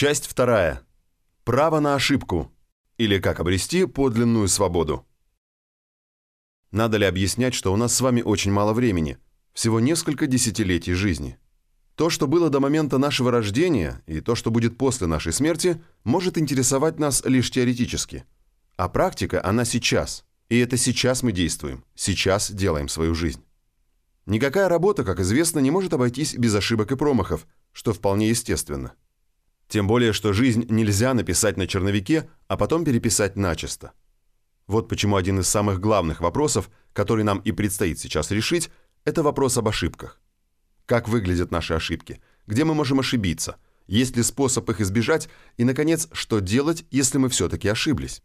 Часть вторая. Право на ошибку. Или как обрести подлинную свободу. Надо ли объяснять, что у нас с вами очень мало времени, всего несколько десятилетий жизни. То, что было до момента нашего рождения, и то, что будет после нашей смерти, может интересовать нас лишь теоретически. А практика, она сейчас. И это сейчас мы действуем, сейчас делаем свою жизнь. Никакая работа, как известно, не может обойтись без ошибок и промахов, что вполне естественно. Тем более, что жизнь нельзя написать на черновике, а потом переписать начисто. Вот почему один из самых главных вопросов, который нам и предстоит сейчас решить, это вопрос об ошибках. Как выглядят наши ошибки? Где мы можем ошибиться? Есть ли способ их избежать? И, наконец, что делать, если мы все-таки ошиблись?